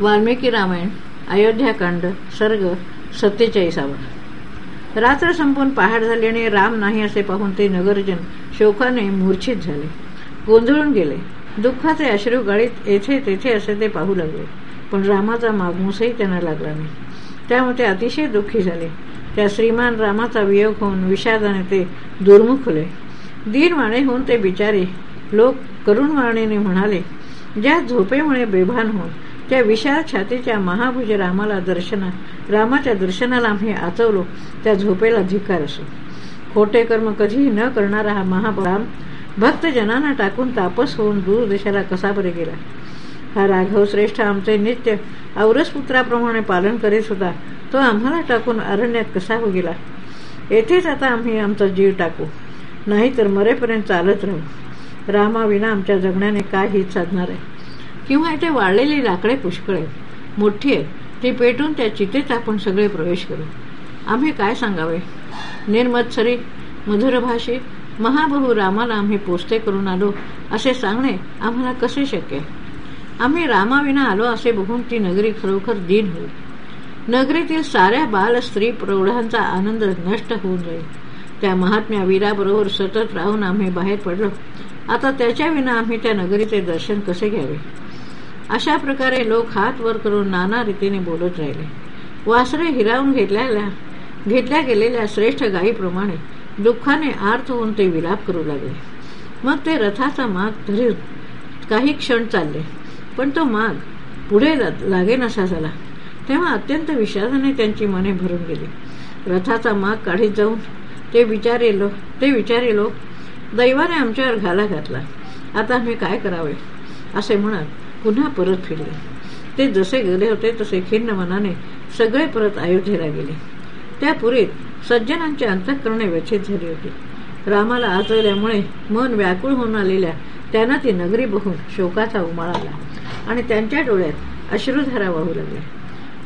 वाल्मिकी रामायण अयोध्याकांड सर्ग सत्तेचाळीसावा. रात्र संपून पहाड झाली आणि राम नाही असे पाहून ते नगरजन शोकाने मूर्छित झाले. गोंधळून गेले. दुःखाचे अश्रू गाळीत येथे तेथे असे ते पाहू लागले. पण रामाचा मागमूसही त्यांना लागला नाही. त्यामुळे ते अतिशय दुःखी झाले. त्या श्रीमान रामाचा वियोग होऊन विषादाने ते दुर्मुख होले दीनवाणे होऊन ते बिचारे लोक करुण वाणीने म्हणाले ज्या झोपेमुळे बेभान होऊन त्या विशाल छातीच्या महाभुज रामाला दर्शना रामाच्या दर्शनाला आम्ही आचवलो. त्या झोपेला धिकार असो. खोटे कर्म कधीही न करणारा हा महाराम भक्तजनांना टाकून तापस होऊन दूर देशाला कसा बरे गेला. हा राघव श्रेष्ठ आमचे नित्य औरसपुत्राप्रमाणे पालन करीत होता. तो आम्हाला टाकून अरण्यात कसा हो गेला. येथेच आता आम्ही आमचा जीव टाकू. नाहीतर मरेपर्यंत चालत राहू. रामाविना आमच्या जगण्याने काय हित साधणार आहे किंवा इथे वाळलेली लाकडे पुष्कळ आहेत. मोठी आहेत. ती पेटून त्या चितेत आपण सगळे प्रवेश करू. आम्ही काय सांगावे? निर्मत्सरी मधुरभाषी महाबहू रामाला आम्ही पोचते करून आलो असे सांगणे आम्हाला कसे शक्य? आम्ही रामाविना आलो असे बघून ती नगरी खरोखर दिन होईल. नगरीतील साऱ्या बाल स्त्री प्रौढांचा आनंद नष्ट होऊन जाईल. त्या महात्म्या वीराबरोबर सतत राहून आम्ही बाहेर पडलो. आता त्याच्याविना आम्ही त्या नगरीचे दर्शन कसे घ्यावे? अशा प्रकारे लोक हात वर करून नाना रीतीने बोलत राहिले. वासरे हिरावून घेतलेल्या घेतल्या गेलेल्या श्रेष्ठ गायीप्रमाणे दुःखाने आर्त होऊन ते विलाप करू लागले. मग ते रथाचा माग धरून काही क्षण चालले. पण तो माग पुढे लागे नसा झाला. तेव्हा अत्यंत विषादाने त्यांची मने भरून गेली. रथाचा माग काढीत जाऊन ते विचारे लोक ते विचारे लोक दैवाने आमच्यावर घाला घातला. आता आम्ही काय करावे? असे म्हणत पुन्हा परत फिरले. ते जसे गेले होते तसे खिन्न मनाने सगळे परत अयोध्येला गेले. त्या पुरीत सज्जनांची अंतःकरणे व्यथित झाली होती. रामाला आचरल्यामुळे मन व्याकुळ होऊन आलेल्या त्यांना ती नगरी बघून शोकाचा उमाळ आला आणि त्यांच्या डोळ्यात अश्रुधारा वाहू लागल्या.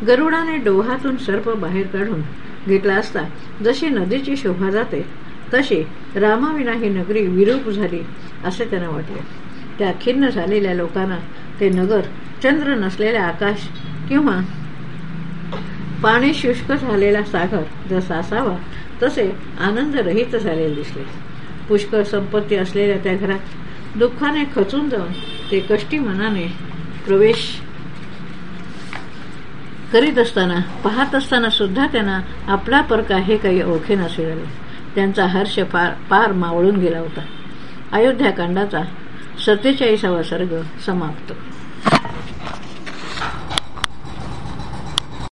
गरुडाने डोहातून सर्प बाहेर काढून घेतला असता जशी नदीची शोभा जाते तशी रामाविना ही नगरी विरूप झाली असे त्यांना वाटले. त्या खिन्न झालेल्या लोकांना ते नगर चंद्र नसलेले आकाश किंवा पाणी शुष्क झालेला सागर जसा असावा तसे आनंद रहित झालेले दिसले. पुष्कळ संपत्ती असलेल्या त्या घरात दुःखाने खचून जाऊन ते कष्टी मनाने प्रवेश करीत असताना पाहत असताना सुद्धा त्यांना आपला परका हे काही ओळखे नसे झाले त्यांचा हर्ष फार पार मावळून गेला होता. अयोध्याकांडाचा सत्तेचाळीसावा सर्ग समाप्त.